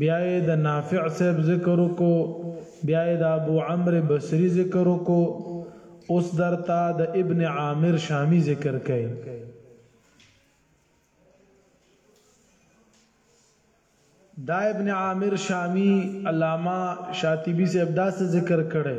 بیا یې د نافع صاحب ذکر وکړو بیا یې د ابو عمرو بصري ذکر وکړو اوس درته د ابن عامر شامی ذکر کړي دا ابن عامر شامی علامه شاطبی صاحب دا ذکر کړي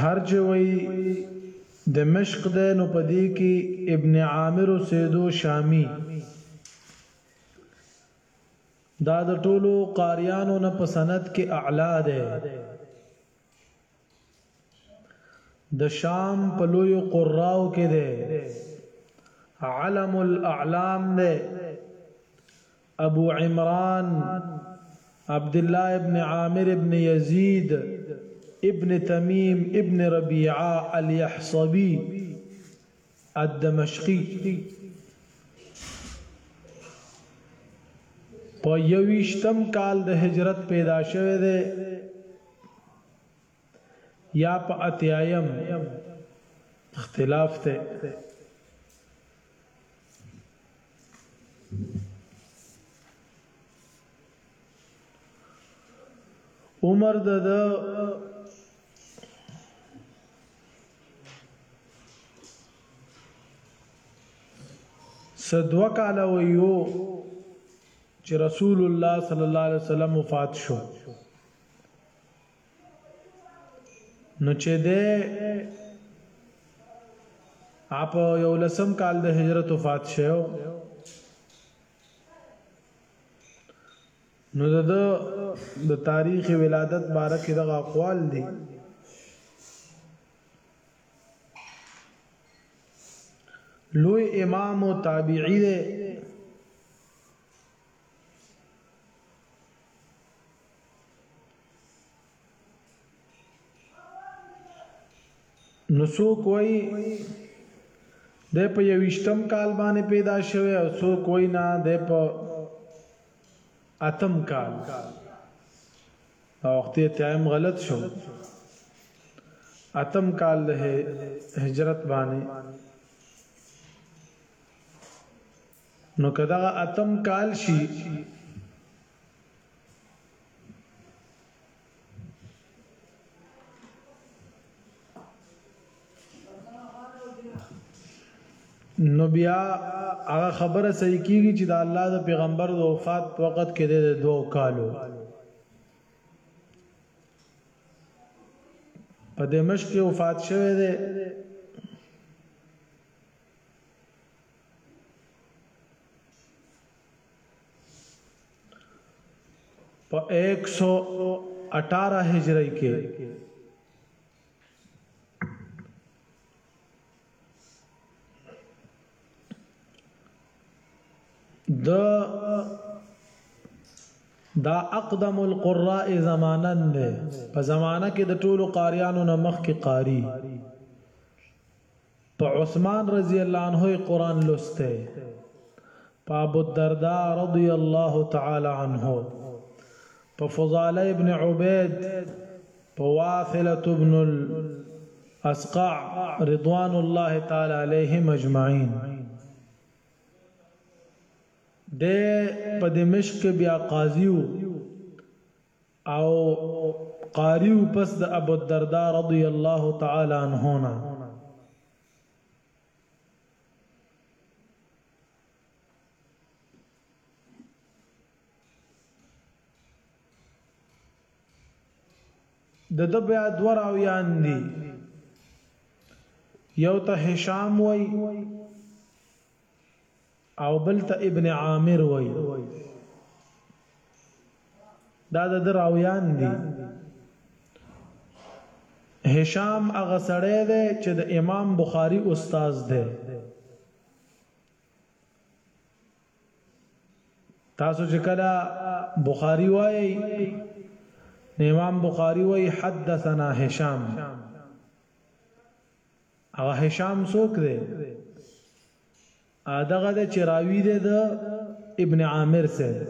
هر چې وای د مشق ده نو پدې کې ابن عامر سیدو شامی دا د ټولو قاریانو نه په سند کې اعلا ده د شام په لوی قراو کې ده علم الاعلام ده ابو عمران عبد الله ابن عامر ابن يزيد ابن تميم ابن ربيعه اليحصبي الدمشقي په یویشتم کال د هجرت پیدا شوه دی يا په اتيايم اختلاف ته عمر د د سدوا کال و یو چې رسول الله صلی الله علیه وسلم وفات شو نو چې ده اپ یو لسم کال د هجرت وفات شو نو د د تاریخ ولادت باره کې دغه اقوال دي لوی امام او تابعی دی نو څوک وای د په یوشتم کال باندې پیدا شوه او څوک وای نه د په اتم کال او وخت تایم غلط شو اتم کال له هجرت باندې نو کدا اتم کال شي نو بیا هغه خبره صحیح کیږي چې د الله د پیغمبر د وفات په وخت کې د دوو کالو په دمشق کې وفات شوه دی په 118 هجری کې د دا اقدم القراء زمانن نه په زمانہ کې د ټولو قاریانو نه مخ کې قاری په عثمان رضی الله عنه قران لسته په ابو الدرداء رضی الله تعالی عنه په فضال ابن عبید په واثله ابن الاسقع رضوان الله تعالی علیه مجمعین د په دمشق بیا قاضیو او قاری او پس د ابو الدرداء رضی الله تعالی عنه نه د د بیا دو راویان دي یو ته هشام وای او بل ته ابن عامر وای دا د راویان دي هشام هغه سړی دی چې د امام بخاری استاد دی تاسو چې کله بخاری وای امام بخاری وای حدثنا هشام هغه هشام څوک دی دغه د چراوی ده د ابن عامر سره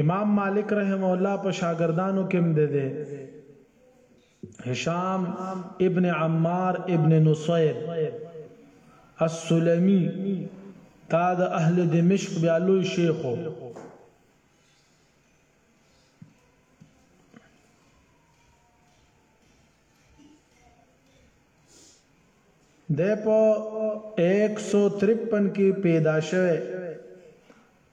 امام مالک رحم الله په شاګردانو کې مده ده هشام ابن عمار ابن نصير السلمي تا د اهل دمشق بیا لوی شیخ د په 153 کې پیدا شوه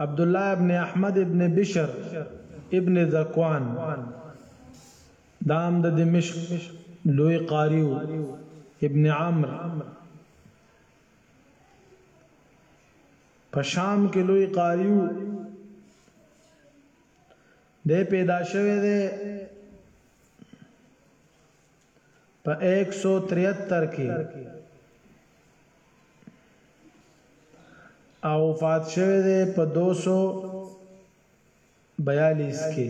عبدالله ابن احمد ابن بشر ابن ذکوان دا هم د دمشق لوی قاری ابن عمرو په شام کې لوی قاری د پیدا شوه دی په ایک سو تریهتر کې او وفات شوه دی په دو سو بیالیس کې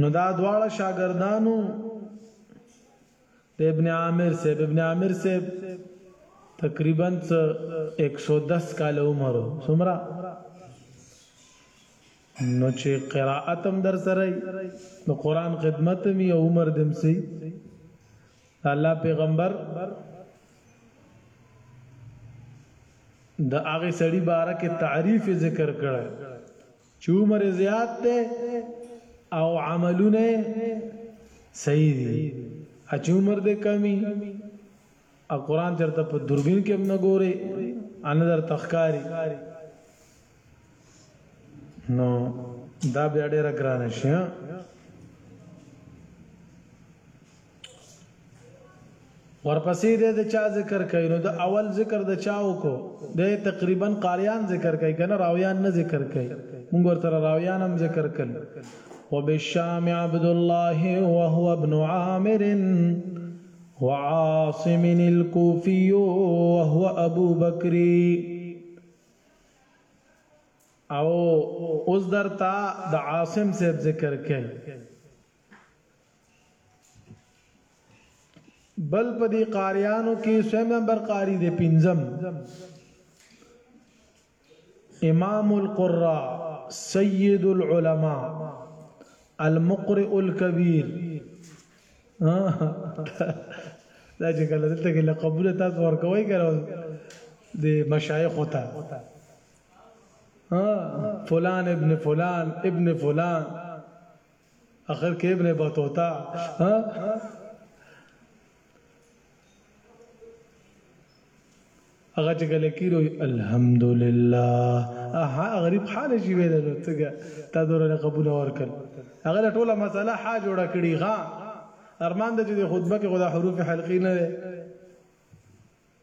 نو دا دواړه شاګردانو د ابن عامر صاحب ابن عامر صاحب تقریبا 110 کال عمر سمرا نو چې قرائتم در سره نو قران خدمت می عمر دم سي الله پیغمبر د هغه سړي باره کې تعریف ذکر کړه چې عمر یې زیات دی او عملونه صحیح دي چې عمر دې کمی او قران چرته په دوربین کې هم نه ګوري ان در تخکاری نو دا بیا ډیره ګرانه شي ورپسې د د چا ذکر کوي نو د اول ذکر د چا وکړو د تقریبا قاریان ذکر کوي کنه راویان نه ذکر کوي موږ ورته راویان هم ذکر کړل وبالشام عبد الله وهو ابن عامر وعاصم الكوفي وهو ابو بكر او اوس درتا د عاصم صاحب ذکر کوي بل په دې قاریانو کې سویم نمبر قاری دی پنځم امام القرا سید العلماء المقرئ الكبير دا چې کله دلته کې لقبول تاسو ورکوي کړو د مشایخ وتا ها فلان ابن فلان ابن فلان اخر کې ابن بطوطه هغه چې کله کیرو الحمدلله اها غریب حال شي ویل نو ته تا دورله قبول ورکړ هغه ټوله مسله حا جوړ کړي غا ارمان د دې خطبه کې غوډه حروف حلقي نه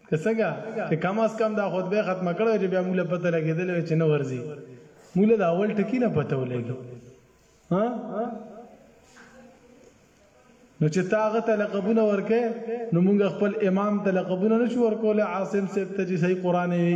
که څنګه چې کم از کم دا خطبه ختمه کړې چې بیا موږ پته لګېدلې وي چې نه ورځي موږ د اول ټکی نه پته ولګي ها نو چې تاغه ته لقبونه ورکې نو موږ خپل امام ته لقبونه نشو ورکول عاصم صاحب ته چې صحیح قران وي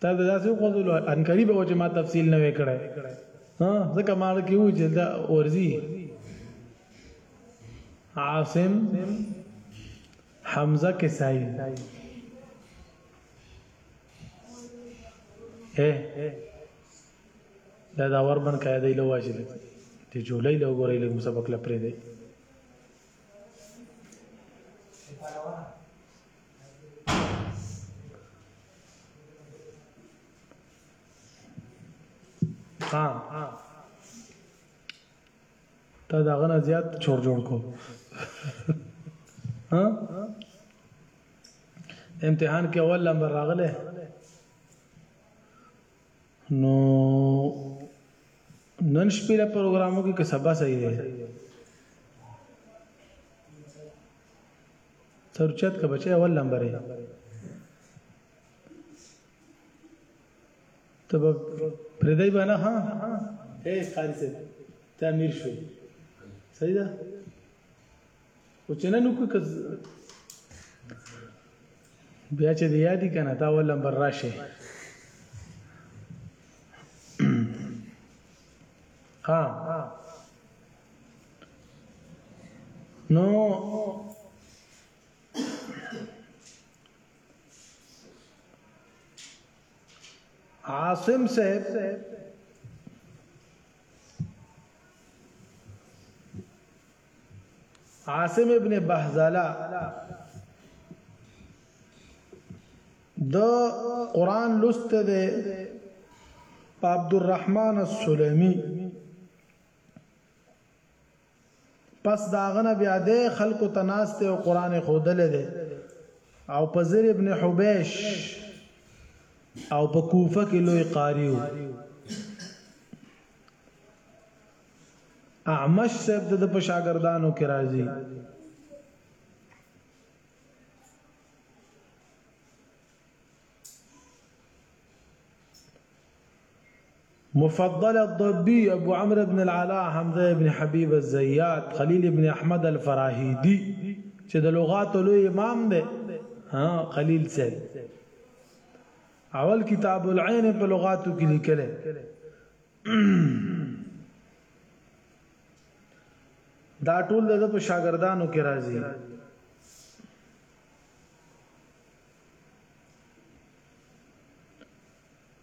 تا دا څه خوځول انکری به چې ما تفصیل نه وکړای ها ځکه ما لکه و چې دا ورزي عاصم حمزه کسای اے دا دا ور بن کای دی لو واجب ته جولای لو ګورې له مسابقه لپاره دی ها تا دا غنا زیات چور جوړ کو ها امتحان کې اول نمبر راغله نو نن شپې له پروګرامو کې سبا صحیح دی ترچت که بچه اول نمبر یې ته به پردی به نه ها اے قاری صاحب ته امیر شوې صحیح ده خو چې نن وکړو که بیا چې د یادې که نه تا اول نمبر راشي ها نو عاصم صاحب عاصم ابن بهزلا د قران لست ده عبد الرحمن السلمي پس دا غنه بیا د خلکو تناسته او قران خودلې ده او په زر ابن حبیش او په کوفه کې لوی قاری وو اعمش صاحب د په شاګردانو کې راځي مفضل الضبی، ابو عمرو بن العلاء، حمزه ابن حبیب الزیات، خلیل ابن احمد الفراهیدی چې د لغاتو لوی امام دی، ها خلیل صاحب اول کتاب العین په لغاتو کې لیکلی دا ټول د په شاګردانو کې راځي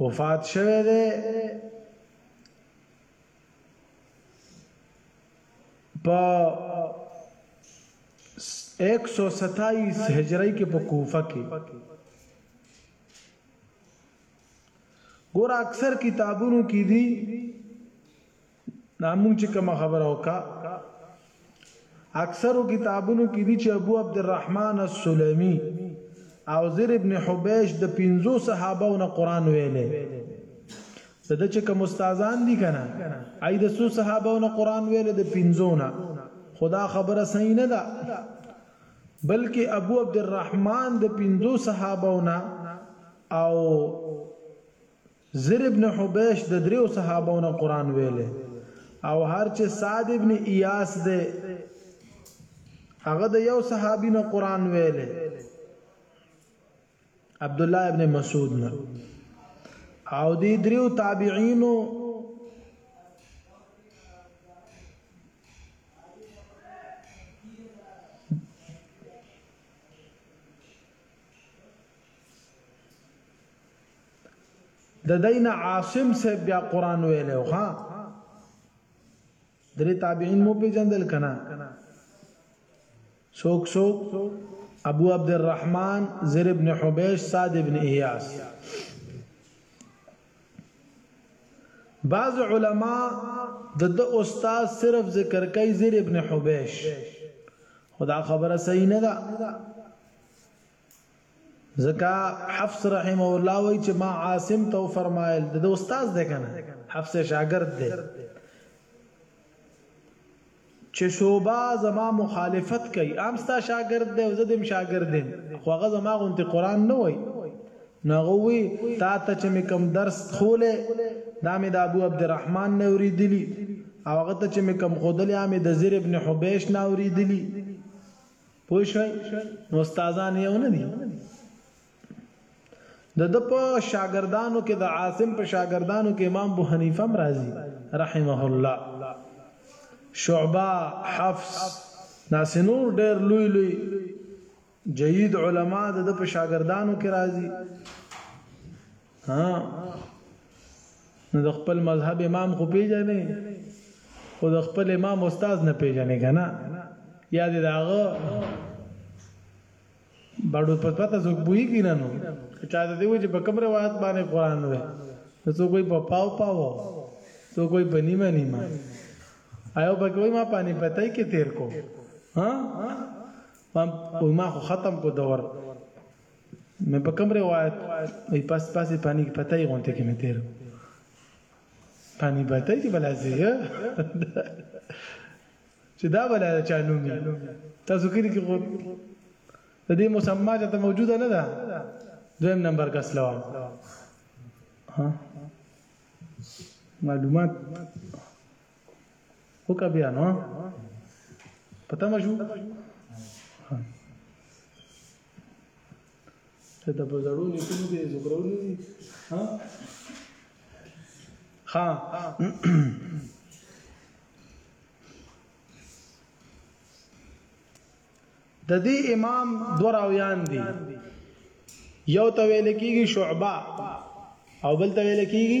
وفات شوه دی په 127 هجری کې په کوفه کې ګور اکثر کتابونو کې دي دا مونږ چې کومه خبره وکا اکثرو کتابونو کې دي چې ابو عبدالرحمن السلمي او زر ابن حبیش د پنځو صحابو نه قران ویلې د د چې کوم استادان دي کنه اې د سو صحابو نه قران ویلې د پنځو نه خدا خبره صحیح نه ده بلکې ابو عبدالرحمن د پنځو صحابو نه او زر ابن حبیش د دریو صحابو نه قران ویلې او هر چې سعد ابن ایاس دی هغه د یو صحابي نه قران ویلې عبد الله ابن مسعود نه او دی دریو تابعینو د دین عاصم صاحب بیا قران ویلو ها درې تابعین مو پیژندل کنا سوک سوک ابو عبد الرحمن زر ابن حبیش سعد ابن ایاس بعض علما د د استاد صرف ذکر کوي زیر ابن حبیش خدا خبره صحیح نه ده ځکه حفص رحمه الله وی چې ما عاصم تو فرمایل د استاد ده کنه حفص شاګرد ده چې شوبا زما مخالفت کوي عام ستا شاګرد ده زه دم شاګرد دم خو هغه زما غونتی قران نه وای نغوي تا ته چې کوم درس خوله دا مې د ابو عبدالرحمن نه اوریدلی او هغه ته چې کوم خودلې مې د زیر ابن حبیش نه اوریدلی پوه شوي نو استادان یو نه دي د د په شاګردانو کې د عاصم په شاګردانو کې امام ابو حنیفه هم راځي رحمه الله شعبه حفص دا سنور ډېر لوی لوی جيد علما د په شاګردانو کې راځي ها نو د خپل مذهب امام خو پیژنې خو د خپل امام استاد نه پیژنې کنه یا دې داغه بڑو په پته څوک بوئی کی نه نو چا ته دی چې په کوم روایت باندې قران وې څو کوئی په پاو پاو څو کوئی په نیمه نیمه آیو به کوئی ما پانی پتای کې تیر کو ها ما خو ختم کو دور مې په کوم روایت وي پس پس پانی پتاي غونته کې مې تیر پانی پتاي چې بلازي چې دا بلا چانومي تاسو کې کې خو د دې مسما چې ته موجوده نه ده دویم نمبر کا سلام ها معلومات وکړه بیا نو پته مې شو ته د بزړو لیکلو کې ذکرونه دي ها ها د دې امام دو راویان دي یو ته ویل کېږي شعبہ او بل ته ویل کېږي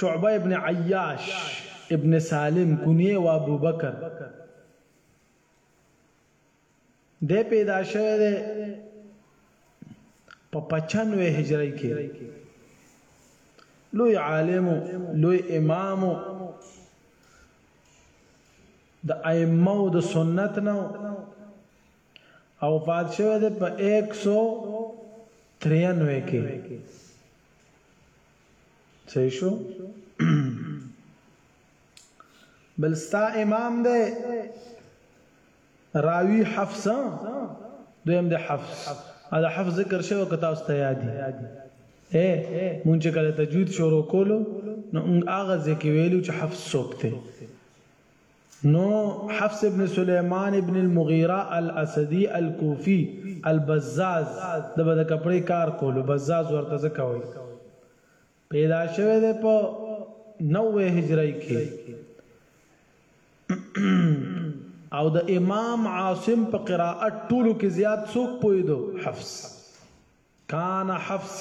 شعبه ابن عیاش ابن سالم کنیه و ابو بکر د پیدا شوه ده په 95 هجری کې لوی عالم لوی امام د ائمه او د سنت نو او وفات شوه ده په 193 کې صحیح شو بلستا امام ده راوی حفصه دویم ده حفص دا حفظ ذکر شوی که تاسو ته یاد دي اے مونږ چې کله تجوید شروع کولو نو هغه ځکه ویلو چې حفظ سوکته نو حفص ابن سلیمان ابن المغیره الاسدی الکوفی البزاز د به د کپړې کار کولو بزاز ورته ځکه وایي پیدا شوی دی په نوې هجری کې او د امام عاصم په قراءت ټولو کې زیات څوک پویدو حفص کان حفص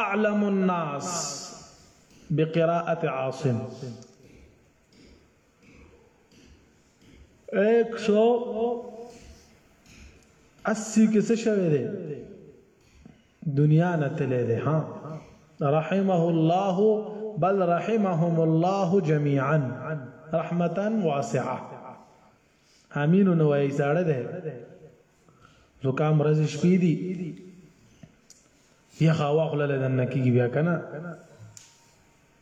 اعلم الناس بقراءه عاصم ایک سو اسی کې څه شوی دی دنیا نه تللی دی ها رحمه الله بل رحمهم الله جميعا رحمتا واسعه امين نو وای زړه ده زکام رز شپې دي یخه واخلل دنه کیږي بیا کنه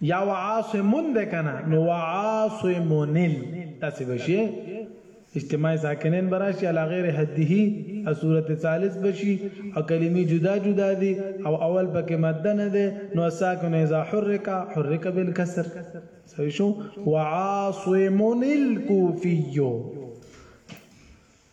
یا وعاصمون ده کنه نو وعاصمونل تاسو بشي اجتماعي ساکنین براشي علا غیر حده او صورت ثالث بشي او کلمې جدا جدا دي او اول پکې ماده نه ده نو ساکن اذا حرک حرک بالکسر صحیح شو وعاصمون الكوفي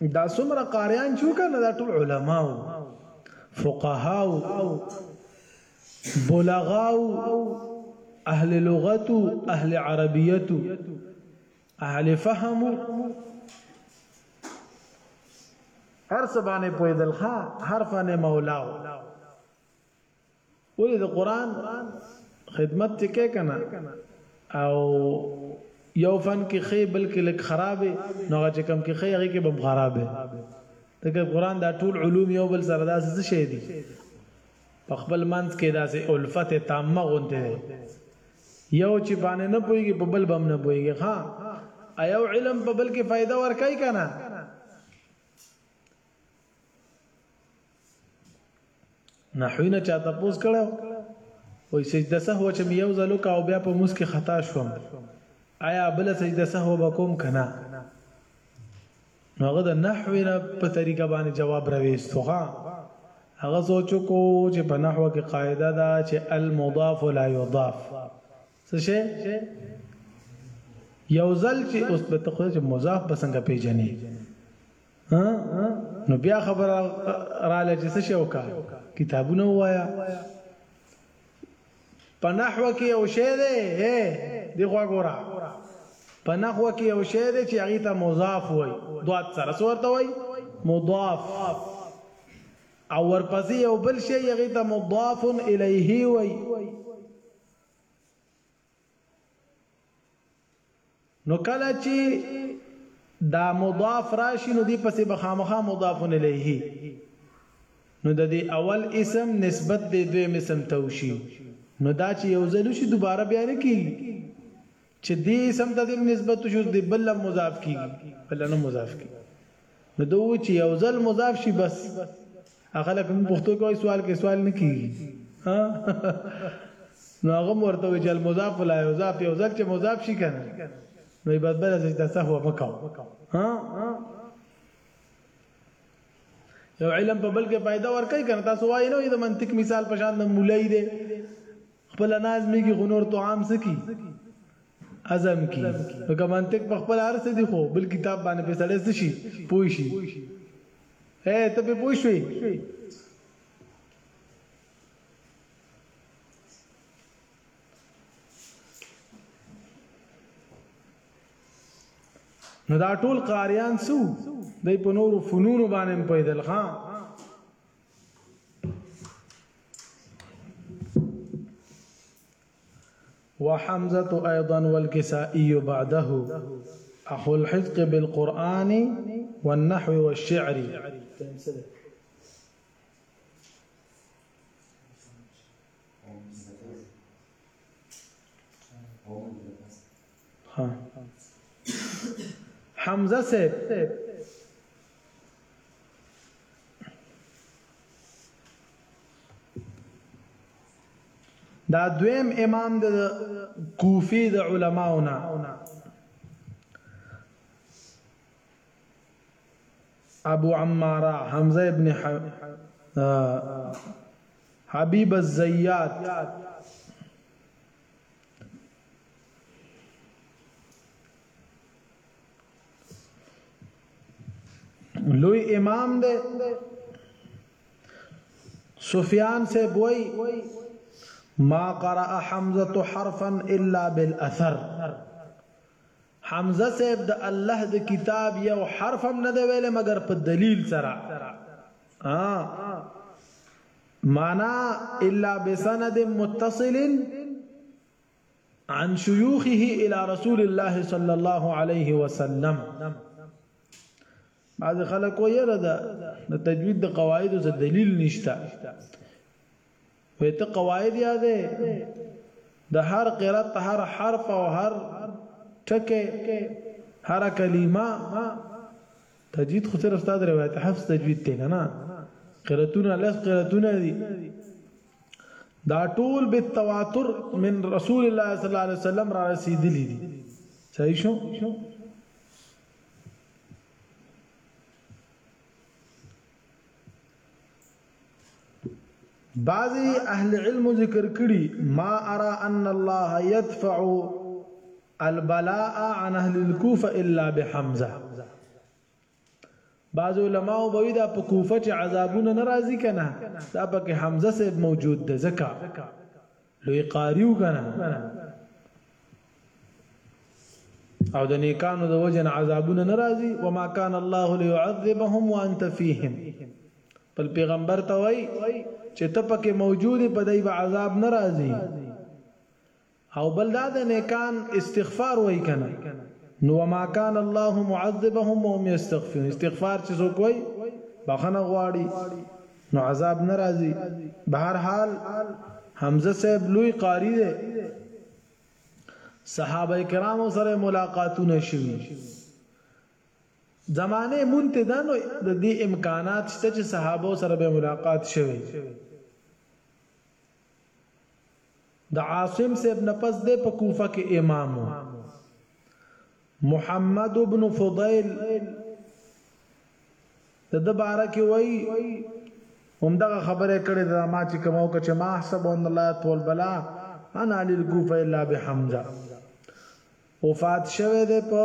دا څومره قاریان چې وکنه دا ټول علما او فقها او بلغا او اهل لغت او اهل عربیت او اهل فهم هر څه باندې پویدل ها حرفانه مولا ولې د قران خدمت ته کې کنه او یو فن کې خې بلکې لک خرابې نو هغه چې کم کې خې هغه کې بم خرابې دغه قران دا ټول علوم یو بل سره داسې څه شي دي په خپل منځ کې داسې الفت تامه غونته دي یو چې باندې نه پويږي په بل بم نه پويږي ها ایو علم په بل کې فائدہ ورکای کنه نحوی نه چا تاسو کړه وای سجده سهو چې یو ځل وکاو بیا په موس کې خطا شوم آیا بل سجده سهو وکوم کنه نو هغه د نحوی نه په طریقه باندې جواب راوېستو ها هغه سوچو کو چې په نحو کې قاعده ده چې المضاف لا يضاف څه شي یو ځل چې اوس به تخو چې مضاف بسنګ پیژنې نو بیا خبر را لچې څه شو کا کتابونه وایا په نحو کې یو شی دی اے دی خو ګورا په نحو کې یو شی دی چې هغه ته مضاف وای دوات سره ورته وای مضاف او ورپسې یو بل شی هغه ته مضاف الیه وای نو کله چې دا مضاف راشي نو دی پسې بخامخه مضاف الیه نو د دې اول اسم نسبت د دویم اسم ته وشي نو دا چې یو ځل شي دوباره بیا نه کیږي چې دې اسم ته د نسبت شو د بل مضاف کیږي بل نه مضاف کیږي نو دوی وایي چې یو ځل مضاف شي بس هغه لکه موږ پښتو کې وایي سوال کې سوال نه کیږي ها نو هغه ورته وایي چې المضاف لا یضاف یو ځل چې مضاف شي کنه نو عبادت بل چې د سهو وکاو ها یو علم په بل کې فائدہ ور کوي کنه تاسو وایي نو د منطق مثال په شان د مولای دی خپل ناز میږي غنور تو عام سکی عزم کی نو که منطق په خپل هر څه دی خو بل کتاب باندې په سړی څه شي پوي شي اے ته په پوي شوي نو دا ټول قاریان سو دای په نورو فنونو باندې په دل خان وحمزة أيضا والكسائي بعده أخو الحزق بالقرآن والنحو والشعر حمزه صاحب دا دویم امام د کوفی د علماونه ابو عماره حمزه ابن حبیب الزیات لوی امام دی سفیان سے بوئی ما قرأ حمزه حرفا الا بالاثر حمزه صاحب د الله د کتاب یو حرف هم نه دی ویل مګر په دلیل سره ها معنی الا بسند متصل عن شيوخه الى رسول الله صلى الله عليه وسلم بعض خلک ویره ده د تجوید د قواعدو څخه دلیل نشته وې ته قواعد یادې د هر قرات هر حرف او هر ټکه هر کلمه تجوید خو صرف ستاسو روایت حفظ تجوید ته کنه قراتونه لس قراتونه دي دا ټول بالتواتر من رسول الله صلی الله علیه وسلم را رسیدلی دي صحیح شو بعضی اهل علم ذکر کړي ما ارى ان الله يدفع البلاء عن اهل الكوفه الا بحمزه بعض علماء بوي دا په کوفه چې عذابونه ناراضي کنه دا پکې حمزه صاحب موجود ده زکا لوی قاریو کنه او د نیکانو د وجن عذابونه ناراضي وما كان الله ليعذبهم وانت فيهم بل پیغمبر ته وای چې ته پکې موجود په دای عذاب ناراضي او بل دا د نیکان استغفار وای کنه نو وما كان الله معذبهم وهم يستغفرون استغفار چې څوک وای بخنه غواړي نو عذاب ناراضي بهر حال حمزه صاحب لوی قاری دی صحابه کرامو سره ملاقاتونه شوي زمانه مونته ده نو د دې امکانات شته چې صحابه سره به ملاقات شوي د عاصم صاحب نه پس دی په کوفه کې امام محمد ابن فضیل د د باره کې وای هم دا خبره کړې ده ما چې کومو کې چې ما حسب ان الله طول بلا انا للكوفه الا بحمزه وفات شوه ده په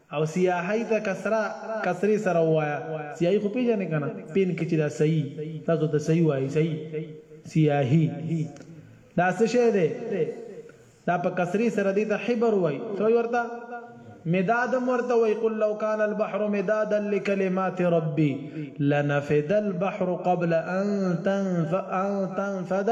او سیاحی ته کسره کسری سره ووایه سیاحی خو پیژنې کنه پین کې چې دا صحیح تاسو ته صحیح وایي صحیح سیاحی دا څه شی دی دا په کسری سره دی ته حبر وایي څه وایي ورته مداد ورته وایي قل لو کان البحر مدادا لکلمات ربي لنفد البحر قبل ان تنفد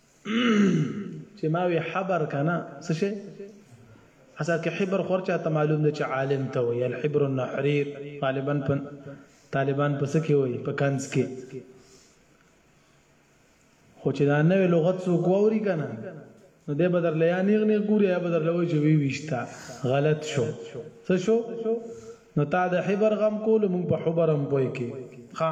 چې ما وی حبر کنه څه شي اصل کې حبر خور چاته معلوم دی چې عالم ته وي الحبر النحرير طالبان په طالبان پس کې وي په کنس کې خو چې دا نوې لغت سو کووري کنه نو دې بدر لیا نیغ نیغ ګوري یا بدر لوي چې وی ویشتا غلط شو څه شو نو تا د حبر غم کول مونږ په حبرم پوي کې ها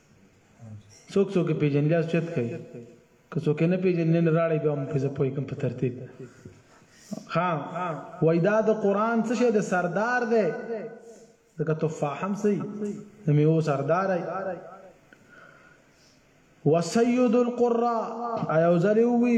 څوک څوک پیژنې لاس چت کوي که څوک نه پیژنې نه راړي به هم په پوي کوم په ترتیب ها وېدا د قران څه شه د سردار دی دغه تفاحم سي د میو سردار دی وسید القراء ایو زلوی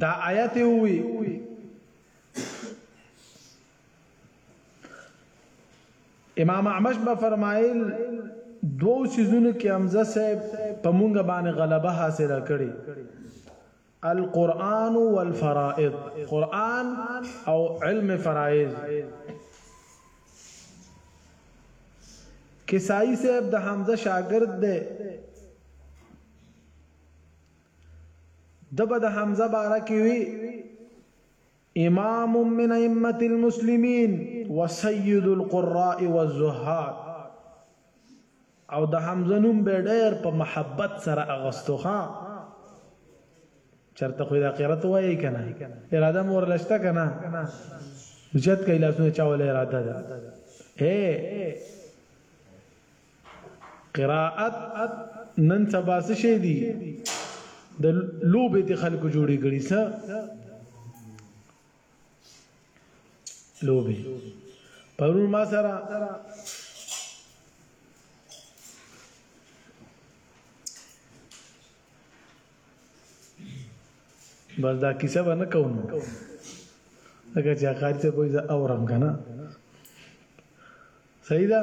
دا آیت وی امام اعمش به فرمایل دوو سيزونو کې حمزه صاحب په مونږ باندې غلبه حاصله کړي القرآن والفرائض قرآن او علم فرائض کسائی صاحب د حمزه شاگرد ده دبا د حمزه بارکی وی امام من ائمه المسلمین وسید القراء والزهاد او د حمزه نوم به ډیر په محبت سره اغستو ها چرته خو د اخرت وایي کنه اراده مور لشته کنه جت کای لاسونه چاول اراده ده اے قراءت نن سبا څه شي دي د لوبې د خلکو جوړې کړي څه لوبي پرون ما سره بس دا کیسه به نه کوم لکه چې اخر ته کوی زه اورم کنه صحیح ده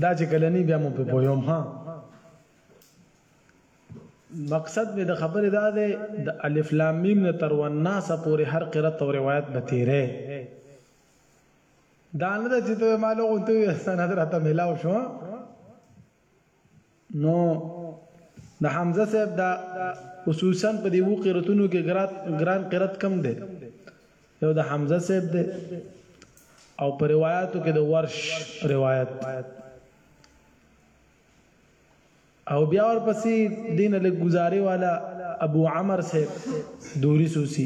دا چې کلنی بیا مو په پویوم ها مقصد مې د خبرې دا دی د الف لام میم نه تر والناس پورې هر قرات او روایت به تیرې دا نه ده چې ته مالو غونته سند راته ملاو شو نو د حمزه صاحب دا خصوصا په دې وو قراتونو کې ګرات ګران قرات کم دی یو د حمزه صاحب دی او په روایتو کې د ورش روایت او بیا ورپسې دین له گزارې والا ابو عمر صاحب دوری سوسی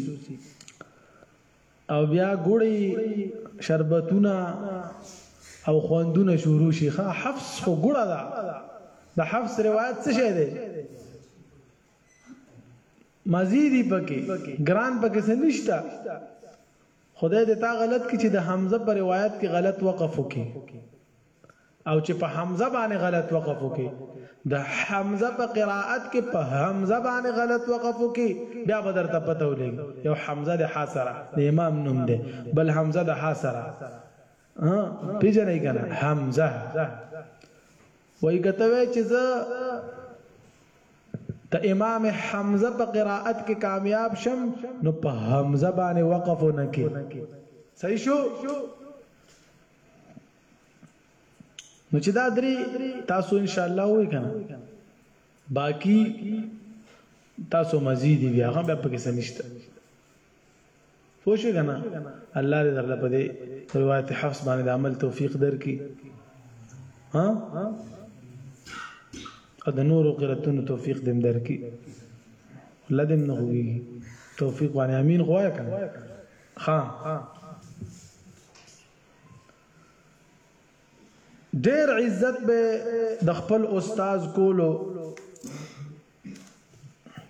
او بیا ګړی شربتونه او خوندونه شروع شي ښه حفص خو ګړه ده د حفص روایت څه شه ده مزيدي پکې ګران پکې څه نشتا خدای دې تا غلط کی چې د حمزه پر روایت کې غلط وقف وکي او چې په حمزه باندې غلط وقف وکي د حمزه په قراءت کې په حمزه باندې غلط وقف وکي بیا به درته پته ولګي یو حمزه د حسره د امام نوم دی بل حمزه د حسره ها پیژنې کنه حمزه وای کته وای چې زه ته امام حمزه په قراءت کې کامیاب شم نو په حمزه باندې وقف نه کې صحیح شو نو چې دا درې تاسو ان شاء الله وې کنه باقی تاسو مزید بیا هغه به پکې سنشته پوه شو کنه الله دې درله په دې روایت حفص باندې عمل توفیق درکې ها او د نورو قراتونو توفیق دې درکې الله دې نه هوي توفیق باندې امين غواړم ها ډیر عزت به د خپل استاد کولو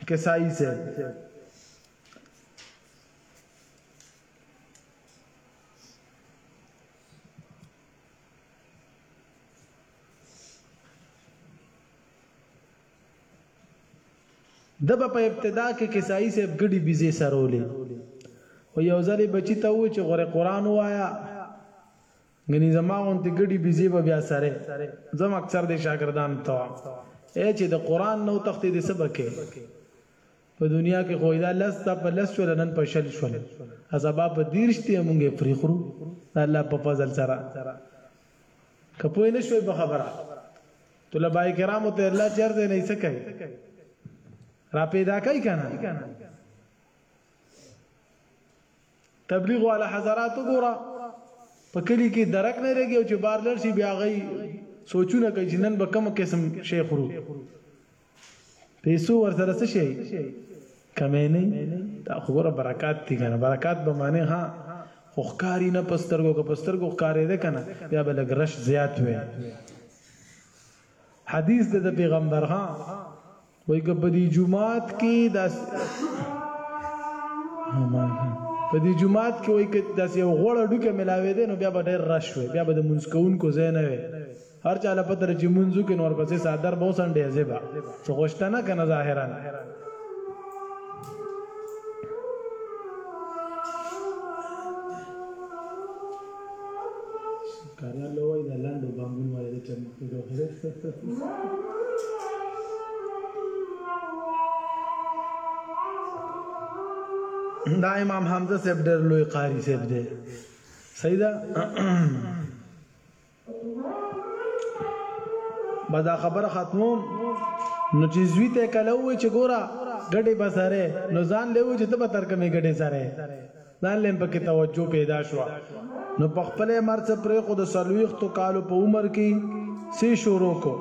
کسائی سے د په ابتدا کې کسائی صاحب ګډي بيزي سرولې او یو ځل بچی ته و چې غره قران وایا غني زما غونته ګډي بيزي به بیا سره زم اکثر د شاګردان ته اے چې د قران نو تختې د سبکه په دنیا کې خو دا لس ته په لس شول نن په شل شول اسباب په دیرشته مونږه فری خرو الله په فضل سره کپوی نشوي په خبره طلباء کرامو ته الله چر دې نه څه کوي را پیدا کوي کنه تبلیغ والا حضرات وګوره په کلی کې درک نه لګي او چې بار لر شي بیا غي سوچونه کوي چې نن به کوم قسم شیخ ورو پیسو ورسره څه شي کمې نه دا خبره برکات دي کنه برکات به معنی ها خو ښکاری نه پسترګو که پسترګو ښکارې ده کنه بیا به لګ رش زیات وي حدیث د پیغمبر ها وای که په دې جمعات کې داس په دې جمعات کې وای که داس یو غوړه ډوکه ملاوي ده نو بیا به ډېر رش وي بیا به د منځ کوونکو ځای نه وي هر چا له پتر چې منځو کې نور پسې صادر بو سنډې زیبا څه خوشته نه کنه ظاهرا کاریا لوی د لاندو بامبون والے د چمک کې دوه دا امام حمزه صاحب ډېر لوی قاری صاحب دی سیدا بس دا خبره ختموم نو چې زوی ته کله وې چې ګورا ګډې بسره نو ځان له وې چې ته به تر کومې ګډې سره ځان لم پکې توجه پیدا شو نو په خپل مرڅ پرې خو د سلويختو کالو په عمر کې سي شروع کو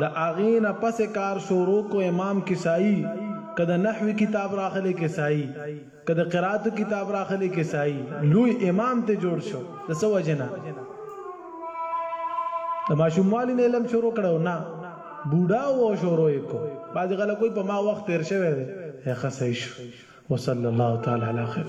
د اغین پس کار شروع کو امام کسائی کده نحوی کتاب راخله کسائی که د قراتو کتاب راخلی کسائی لوی امام ته جوړ شو د څه وجه نه د ماشوموالي نه علم شروع کړو نه بوډا و شروع کو بعض غل کوئی په ما وخت تیر شوی دی خسای شو وصلی الله تعالی علی خیر